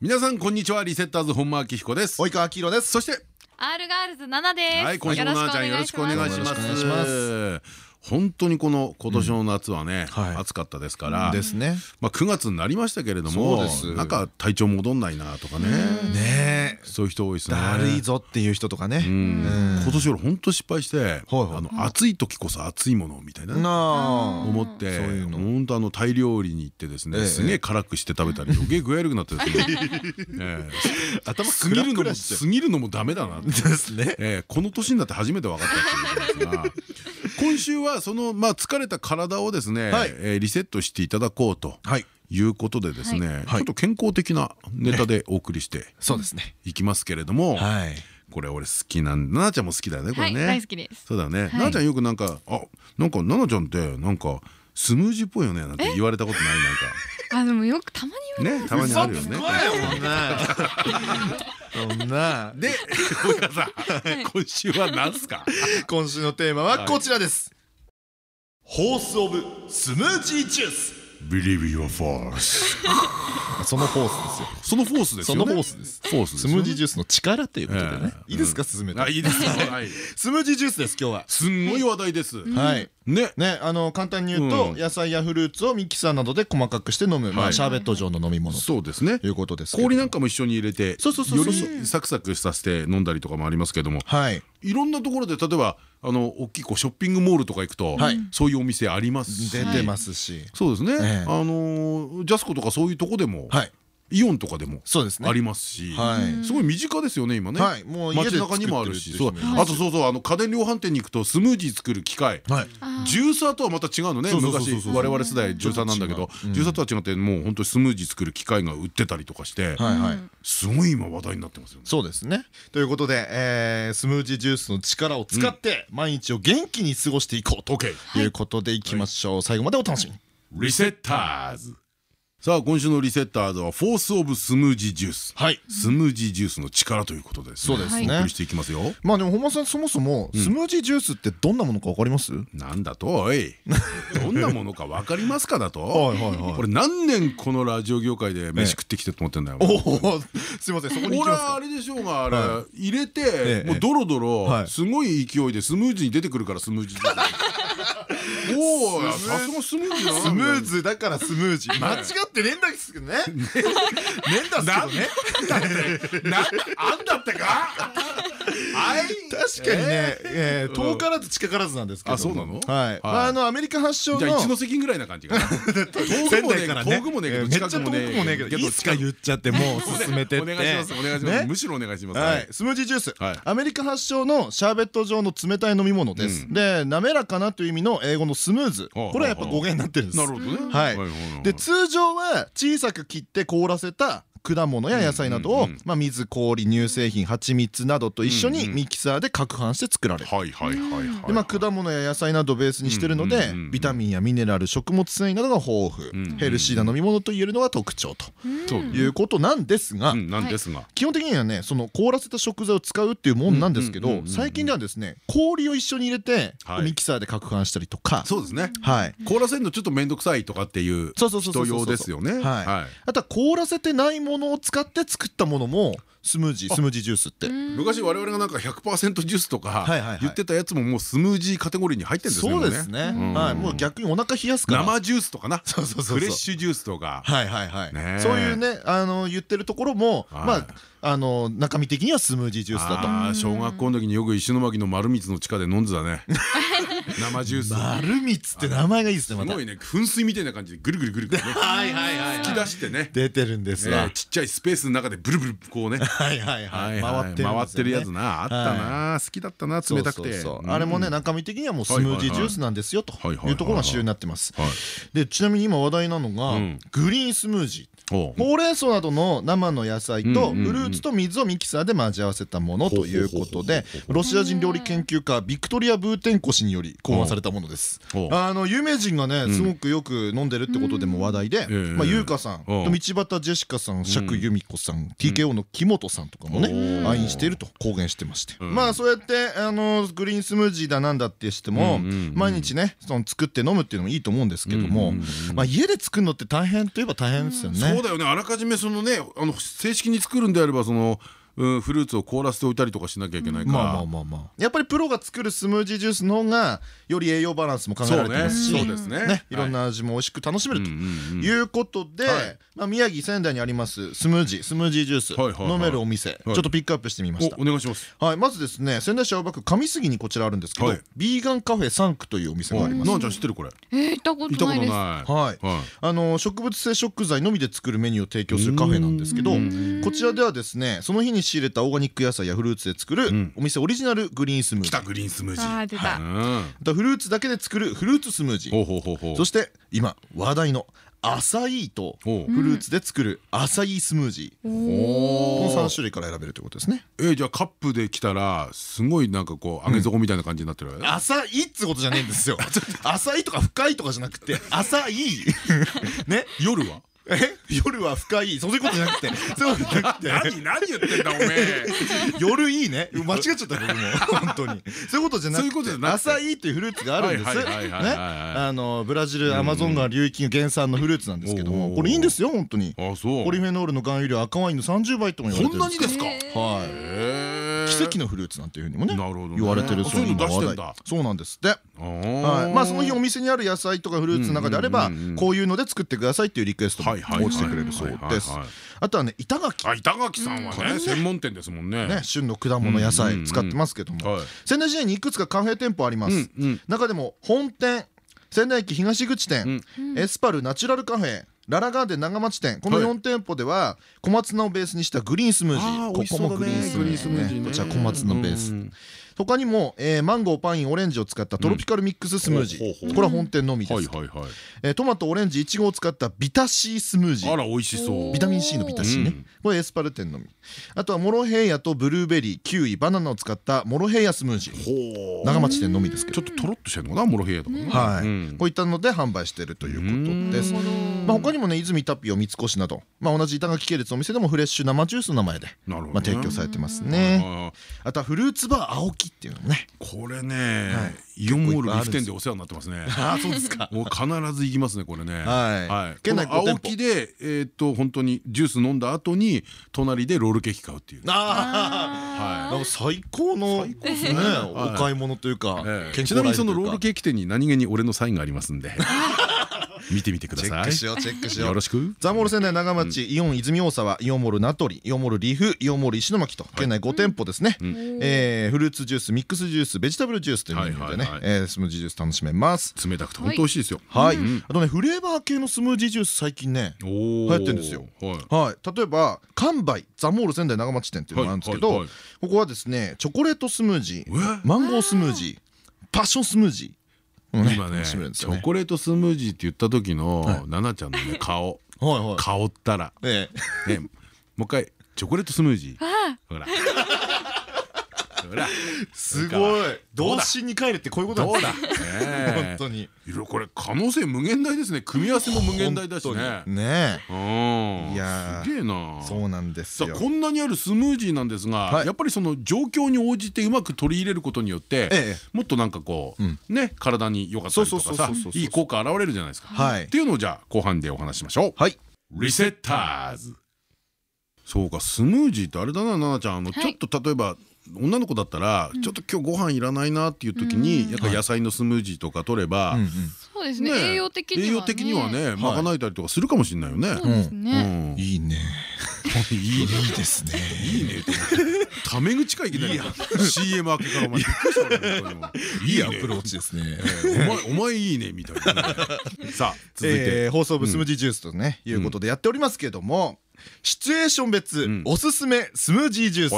皆さんこんにちは。リセッターズ本間明彦です。及川明宏です。そして R ガールズ7です。はい今週もななちゃんよろしくお願いします本当にこの今年の夏はね、はい。暑かったですから、ですね。まあ9月になりましたけれどもなんか体調戻んないなとかね。ねそういう人多いですね。だるいぞっていう人とかね。うん。今年俺本当失敗して、暑い時こそ暑いものみたいな思って本当あのタイ料理に行ってですね、ええ。すげえ辛くして食べたり余計具合悪くなってです ね、え。え頭過ぎるのもクラクラして過ぎるのもダメだなって。ですね。えーこの年になって初めて分かったっていうことですが今週はそのまあ疲れた体をですね、はい。えーリセットしていただこうとはい。いうことでですね、はい。ちょっと健康的なネタでお送りしてそうですね。いきますけれども、はい。これ俺好きなんななちゃんも好きだよねこはい、れね、大好きです。そうだよね、ななちゃんよくなんかあなんかななちゃんってなんかスムージーっぽいよねなんて言われたことない あ、でもよくたまにねたまにあるよね。そんな。で今週は何すか？今週のテーマはこちらですホースオブスムージージュース Believe your force. そのホースですよ。そのフォースですそよね。のホースです。フォーススムージージュースの力ということでね。ええ。いいですか進めてあいいですよはい。スムージージュースです今日は。すんごい話題です。はい。ね。ね、あの簡単に言うと、うん。野菜やフルーツをミキサーなどで細かくして飲む、シャーベット状の飲み物。とそうですね。いうことです氷なんかも一緒に入れて、そうそうそうそう。よりサクサクさせて飲んだりとかもありますけども、はいいろんなところで例えばあの大きいこうショッピングモールとか行くとはい、そういうお店ありますし。出てますし、そうですね。ええあのジャスコとかそういうとこでも、はいイオンとかでもそうですね。ありますし、はい。すごい身近ですよね今ね。街中にもあるし、あとそうそうあの家電量販店に行くとスムージー作る機械。はい。ジュー。サーとはまた違うのね昔我々世代ジューサーなんだけどうん。ジューサーとは違ってもう本当にスムージー作る機械が売ってたりとかしてすごい今話題になってますよね。そうですね。ということで、えースムージージュースの力を使って毎日を元気に過ごしていこうということでいきましょう。最後までお楽しみに。リセッターズさあ今週のリセッターズはフォースオブスムージージュースはい。スムージージュースの力ということですそうですね。お送りしていきますよ。まあでも本間さんそもそもスムージージュースってどんなものかわかります、なんだとおい。どんなものかわかりますかだと？はいはいはい。これ何年このラジオ業界で飯食ってきてると思ってんだよ。おおすいませんそこに行き俺ますか。はあれでしょうがあれ、は入れて、ええもうドロドロはい。すごい勢いでスムーズに出てくるからスムージーおおさすがスムーズスムーズだからスムージー。間違ってねえんだけどね。ね。えんだっすけどね。なあんだったか。はい確かにね、えー。遠からず近からずなんですけどあそうなの？はい、まああのアメリカ発祥の一ノ関ぐらいな感じかな。遠くもねえ遠くもねえけどめっちゃ遠くもねけどいつか言っちゃってもう進めてお願いしますお願いします、ね。むしろお願いします。はい、スムージージュース、はい。アメリカ発祥のシャーベット状の冷たい飲み物です、で滑らかなという意味の英語のスムーズ。はあこれはやっぱ語源になってるんです。なるほどね。はい。で通常は小さく切って凍らせた果物や野菜などをまあ水氷乳製品蜂蜜などと一緒にミキサーで攪拌して作られる。はいはいはいはいでまあ果物や野菜などをベースにしてるのでビタミンやミネラル食物繊維などが豊富。ヘルシーな飲み物と言えるのが特徴ということなんですが基本的にはねその凍らせた食材を使うっていうもんなんですけど最近ではですね氷を一緒に入れてはい。ミキサーで攪拌したりとか。そうですね。はい。凍らせるのちょっと面倒くさいとかっていうそうそうそうそうそう人用ですよね。あとは凍らせてないものを使って作ったものもスムージースムージージュースって。昔我々がなんか100%ジュースとか言ってたやつももうスムージーカテゴリーに入ってるんですね。そうですね。ん。はい。もう逆にお腹冷やすから。生ジュースとかな。そうそうそうフレッシュジュースとか。はいはいはい。そういうねあの言ってるところもはい。まああの中身的にはスムージージュースだと。小学校の時によく石巻の丸光の地下で飲んでたね。生ジュース。丸蜜って名前がいいですねますたごいね。噴水みたいな感じでぐるぐるぐるぐるねはいはいはい吹き出してね。出てるんですわ。えーちっちゃいスペースの中でブルブルこうね。はいはいはい。回ってる回ってるやつな。あったな。好きだったな冷たくて。あれもね中身的にはもうスムージージュースなんですよというところが主流になってます。でちなみに今話題なのがグリーンスムージー。ほう。れん草などの生の野菜とフルーツと水をミキサーで混ぜ合わせたものということでロシア人料理研究家ビクトリア・ブーテンコ氏により考案されたものです。あの有名人がねすごくよく飲んでるってことでも話題で。優香さん。と道端ジェシカさん釈由美子さん TKO の木本さんとかもね愛飲していると公言してまして。まあそうやってあのグリーンスムージーだなんだってしても毎日ねその作って飲むっていうのもいいと思うんですけどもまあ家で作るのって大変といえば大変ですよね。そうだよね。あらかじめそのねあの正式に作るんであればそのうん、フルーツを凍らせておいたりとかしなきゃいけないから。まあまあまあまあ。やっぱりプロが作るスムージージュースの方がより栄養バランスも考えられてますし。そうですね。い。ろんな味も美味しく楽しめると。いうことでまあ宮城仙台にありますスムージースムージージュース飲めるお店。ちょっとピックアップしてみました。お願いします。はい。まずですね仙台市青葉区上杉にこちらあるんですけどビーガンカフェサンクというお店があります。なあちゃん知ってるこれ？え行ったことないです。はい。あの植物性食材のみで作るメニューを提供するカフェなんですけどこちらではですねその日に仕入れたオーガニック野菜やフルーツで作るお店オリジナルグリーンスムージー。グリーンスムージー。あ出た。フルーツだけで作るフルーツスムージー。そして今話題のアサイーとフルーツで作るアサイースムージー。この3種類から選べるということですね。えじゃあカップできたらすごいなんかこう揚げ底みたいな感じになってる浅いっつことじゃねえんですよ。浅いとか深いとかじゃなくて浅い ね？夜は？え？夜は深い。そういうことじゃなくて。そういうことじゃなくて。何何言ってんだおめえ。夜いいね。間違っちゃった僕も。本当に。そういうことじゃなくて。朝いいって。いうフルーツがあるんです。ね？あのブラジルアマゾン川流域原産のフルーツなんですけども。これいいんですよ本当に。ポリフェノールの含有量赤ワインの30倍とも言われてるそんなにですか？はい奇跡のフルーツなんていうふうにもね言われてるそうなそうなんですって。まあその日お店にある野菜とかフルーツの中であればこういうので作ってくださいっていうリクエストも落ちてくれるそうです。あとはね板垣板垣さんはね専門店ですもんね。旬の果物野菜使ってますけども。仙台市内にいくつかカフェ店舗あります。中でも本店仙台駅東口店エスパルナチュラルカフェララガーデン長町店この4店舗では小松菜をベースにしたグリーンスムージー。ここもグリーンスムージーこちら小松菜ベース。他にも、えー、マンゴーパインオレンジを使ったトロピカルミックススムージー、これは本店のみです。トマトオレンジいちごを使ったビタシースムージー。あら美味しそう。ビタミン C のビタシーね、これエスパル店のみ。あとはモロヘイヤとブルーベリーキウイバナナを使ったモロヘイヤスムージー。長町店のみですけど。ちょっととろっとしてるのかなモロヘイヤとかはい。こういったので販売しているということですまあ他にもね泉タピオ三越など。まあ同じ板垣系列のお店でもフレッシュ生ジュースの名前で。まあ提供されてますね。あとはフルーツバー青木っていうのね。これねイオンモールリフ店でお世話になってますね。あそうですか。もう必ず行きますねこれね。はい。県内青木でえっと本当にジュース飲んだ後に隣でロールケーキ買うっていう。ああ最高のね。お買い物というか。ちなみにそのロールケーキ店に何気に俺のサインがありますんで 見てみてください。チェックしようチェックしよう。よろしく。ザモール仙台長町、イオン泉大沢、イオンモール名取、イオンモールリーフ、イオンモール石巻と県内5店舗ですね。えフルーツジュース、ミックスジュース、ベジタブルジュースというメニューでね、えスムージージュース楽しめます。冷たくて本当美味しいですよ。はい。あとねフレーバー系のスムージージュース最近ね流行ってるんですよ。はい。例えば完売ザモール仙台長町店っていうのがあるんですけど、ここはですねチョコレートスムージー、マンゴースムージー、パッションスムージー。今ねチョコレートスムージーって言った時の奈々ちゃんのね顔。香ったら。ねもう一回チョコレートスムージー。ほらすごい。童心に帰るってこういうことなんです本当に。これ可能性無限大ですね。組み合わせも無限大だしね。ねいやすげえな。そうなんですよ。こんなにあるスムージーなんですがやっぱりその状況に応じてうまく取り入れることによってもっとなんかこうね体に良かったりとかさいい効果現れるじゃないですか。っていうのをじゃあ後半でお話しましょう。はい。リセッターズそうかスムージーってあれだな奈々ちゃん。あのちょっと例えば女の子だったらちょっと今日ご飯いらないなっていう時にやっぱ野菜のスムージーとか取ればそうですね。栄養的には栄養的にはね賄えたりとかするかもしれないよね。いいね。いいね。いいですね。いいね。タメ口かいきなり。CM 明けからお前びっくりした俺いいアプローチですね。お前お前いいねみたいなさあ 続いて。放送部スムージージュースとねいうことでやっておりますけどもシチュエーション別おすすめスムージージュース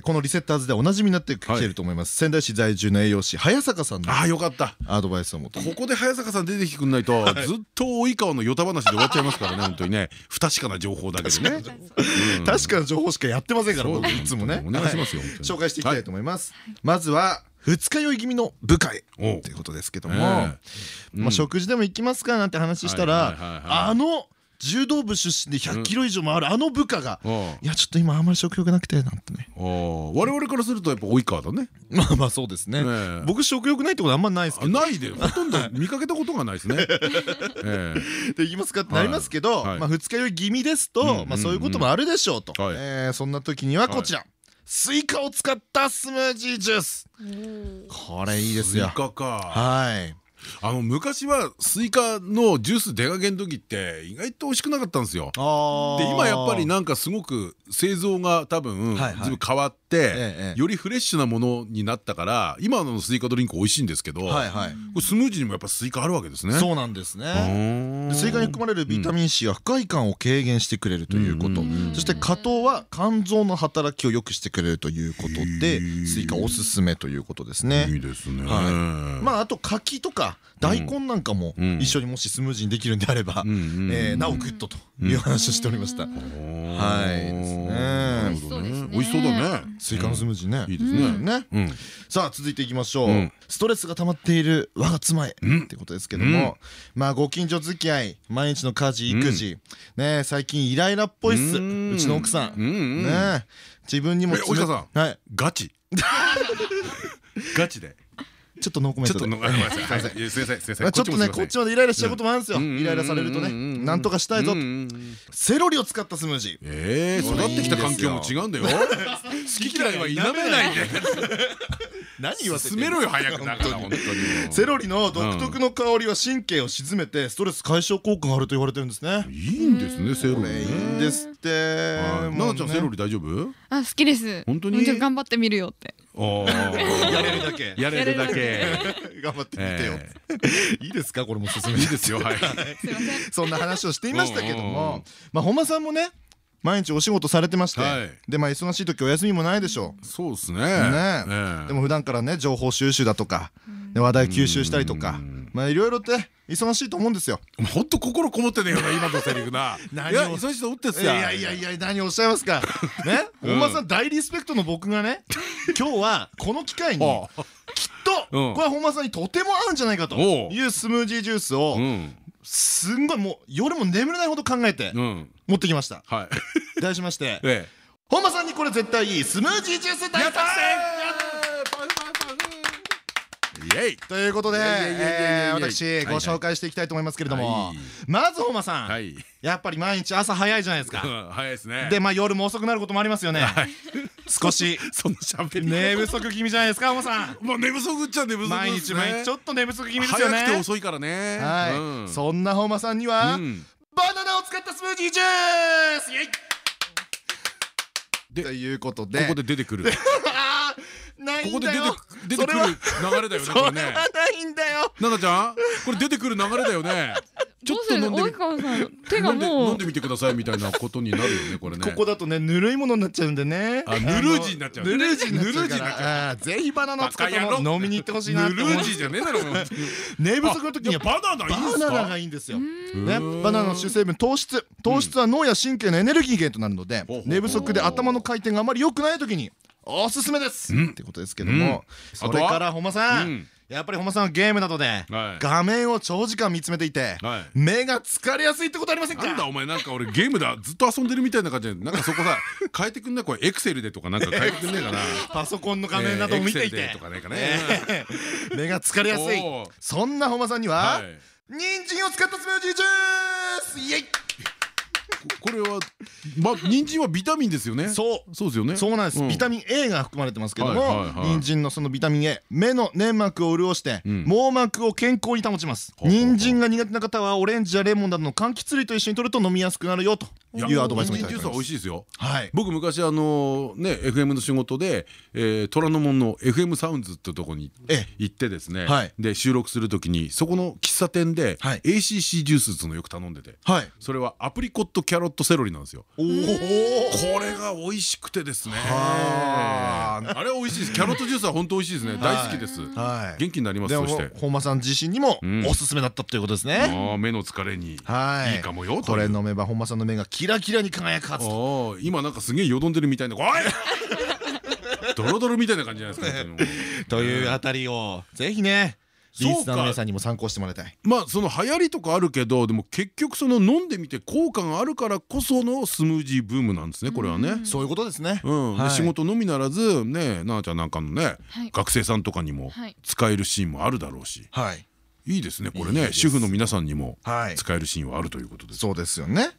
をこのリセッターズでおなじみになってきてると思います。仙台市在住の栄養士早坂さんのあよかった。アドバイスをもとここで早坂さん出てきてくんないとずっと及川のヨタ話で終わっちゃいますからね本当にね。不確かな情報だけどね。確かな情報しかやってませんから僕いつもね。お願いしますよ紹介していきたいと思います。まずは二日酔い気味の部下へ。ということですけども。まあ食事でも行きますかなんて話したらあの柔道部出身で100キロ以上もあるあの部下が「いやちょっと今あんまり食欲なくて」なんてね。我々からするとやっぱ及川だね。まあまあそうですね。僕食欲ないってことあんまないですけど。ないで。ほとんど見かけたことがないですね。できますかってなりますけど二日酔い気味ですとそういうこともあるでしょうと。そんな時にはこちら。スイカを使ったスムージージュース。これいいですよ。スイカか。はいあの昔はスイカのジュース出かけの時って意外と美味しくなかったんですよ。で今やっぱりなんかすごく製造が多分ずい変わってよりフレッシュなものになったから今のスイカドリンク美味しいんですけどスムージーにもやっぱスイカあるわけですね。そうなんですね。スイカに含まれるビタミン C は不快感を軽減してくれるということそして果糖は肝臓の働きを良くしてくれるということでスイカおすすめということですね。いいですね。まああと柿とか大根なんかも一緒にもしスムージーにできるんであればなおグッドという話をしておりました。はいですね。美味しそうだね。スイカのスムージーね。いいですね。さあ続いていきましょう。ストレスが溜まっている我が妻へってことですけども、まあご近所付き合い、毎日の家事育児ね最近イライラっぽいっす。うちの奥さんね自分にも。お医者さん。はい。ガチ。ガチで。ちょっとノーコメントで。ちょっとごめんなさい。すみません、すみません。ちょっとね、こっちまでイライラしちゃうこともあるんですよ。イライラされるとね、なんとかしたいぞ。セロリを使ったスムージー。ええ、育ってきた環境も違うんだよ。好き嫌いは否めないで。何言わせ進めろよ早くだから本当に。セロリの独特の香りは神経を鎮めてストレス解消効果があると言われてるんですね。いいんですね、セロリ。いいんですって。ななちゃんセロリ大丈夫？あ、好きです。本当に？頑張ってみるよって。やれるだけ。やれるだけ。頑張ってみてよ。いいですか？これも進めいいですよ。はい。そんな話をしていましたけども、まあ本間さんもね。毎日お仕事されてまして、でまあ忙しい時お休みもないでしょう。そうですね。ね。でも普段からね情報収集だとか、話題吸収したりとか、まあいろいろって忙しいと思うんですよ。本当心こもってねえよな今のセリフな。いや忙しいと思ってっすよ。いやいやいや何をおっしゃいますか。ね？本間さん大リスペクトの僕がね、今日はこの機会にきっとこれは本間さんにとても合うんじゃないかというスムージージュースをすんごいもう夜も眠れないほど考えて持ってきました。はい。題しまして、本間さんにこれ絶対いいスムージージュース大作戦。ということで私ご紹介していきたいと思いますけれどもまず本間さん。やっぱり毎日朝早いじゃないですか。早いですね。でまあ夜も遅くなることもありますよね。少し 寝不足気味じゃないですか本間さん。まあ寝不足っちゃ寝不足毎日毎日ちょっと寝不足気味ですよね。早くて遅いからね。はい。そんな本間さんにはバナナを使ったスムージージュース。イエイ。ということで。ここで出てくる ないんだよ。出てくる流れだよねそれはないんだよ。ななちゃんこれ出てくる流れだよね。ちょっと飲んで手がもう。飲んでみてくださいみたいなことになるよねこれね。ここだとねぬるいものになっちゃうんでね。あぬるじになっちゃうぬるじになっちゃうぜひバナナ使って飲みに行ってほしいなぬるじじゃねえだろ。寝不足の時にはバナナいいバナナがいいんですよ。ねバナナの主成分糖質。糖質は脳や神経のエネルギー源となるので寝不足で頭の回転があまり良くない時におすすめです。ってことですけども。それから本間さん。やっぱり本間さんはゲームなどで画面を長時間見つめていて目が疲れやすいってことありませんか？なんだお前なんか俺ゲームだずっと遊んでるみたいな感じでなんかそこさ 変えてくんないこれエクセルでとかなんか変えてくんねえかな。パソコンの画面などを見ていて。目が疲れやすい。そんな本間さんには人参を使ったスムージージュースイエイこれはま人参はビタミンですよね。そう。そうですよね。そうなんです。ビタミン A が含まれてますけども人参のそのビタミン A 目の粘膜を潤して網膜を健康に保ちます。人参が苦手な方はオレンジやレモンなどの柑橘類と一緒に摂ると飲みやすくなるよというアドバイスもいただきます。美味しいですよ僕昔あのね FM の仕事で虎ノ門の FM サウンズってとこに行ってですねで収録する時にそこの喫茶店で ACC ジュースっていうのをよく頼んでてそれはアプリコットキャロットセロリなんですよ。これが美味しくてですね。あ。れ美味しいです。キャロットジュースは本当美味しいですね。大好きです。元気になりますそして。本間さん自身にもおすすめだったということですね。目の疲れに。い。いかもよこれ飲めば本間さんの目がキラキラに輝くはず。今なんかすげえよどんでるみたいなおい。ドロドロみたいな感じじゃないですか というあたりをぜひねリスナーの皆さんにも参考してもらいたい。まあその流行りとかあるけどでも結局その飲んでみて効果があるからこそのスムージーブームなんですねこれはね。そういうことですね。仕事のみならずね奈々ちゃんなんかのね学生さんとかにも使えるシーンもあるだろうし。はい。いいですねこれね。主婦の皆さんにも使えるシーンはあるということです。そうですよね。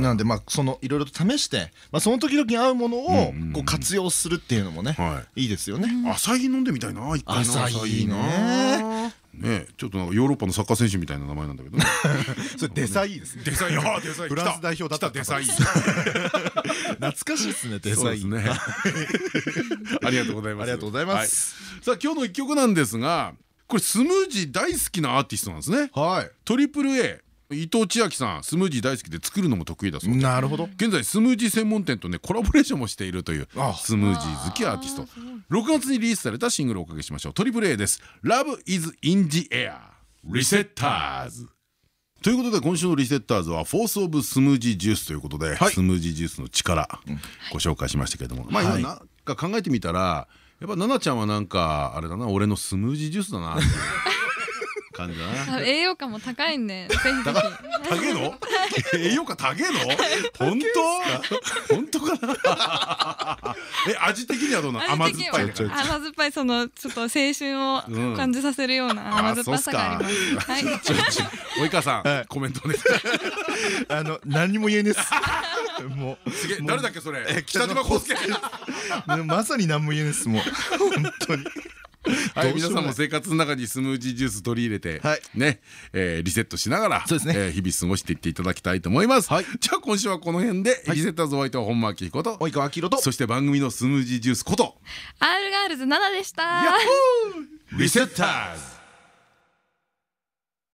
なんでまあそのいろいろと試してまあその時々に合うものをこう活用するっていうのもねい。いですよね。朝日飲んでみたいな一回朝日ねねちょっとヨーロッパのサッカー選手みたいな名前なんだけど それデサイですデサイ。あデサイ。フランス代表だったデサイ。懐かしいですねデサイ。ね。ありがとうございます。ありがとうございます。さあ今日の一曲なんですがこれスムージー大好きなアーティストなんですね。はい。トリプル A 伊藤千秋さんスムージー大好きで作るのも得意だそうで。なるほど。現在スムージー専門店とねコラボレーションもしているというスムージー好きアーティスト。6月にリリースされたシングルをおかけしましょう。トリプル A です「Love is in the air. リセッターズ」ということで今週のリセッターズはフォースオブスムージージュースということで、スムージージュースの力ご紹介しましたけれども、まあ今なんか考えてみたらやっぱ奈々ちゃんはなんかあれだな俺のスムージージュースだな。って感じだな。栄養価も高いんでぜひぜひ高えの栄養価高えの？本当？本当かな？え味的にはどうな甘酸っぱい甘酸っぱいそのちょっと青春を感じさせるような甘酸っぱさがあります。は い。及川さんコメントね あの何も言えねえもうすげえ誰だっけそれ？北島康介。まさに何も言えねえですもう。本当に はい皆さんも生活の中にスムージージュース取り入れてねリセットしながら日々過ごしていっていただきたいと思います。じゃあ今週はこの辺でリセッターズお相手は本間明彦と及川明とそして番組のスムージージュースこと R ガールズ7でした。リセッターズ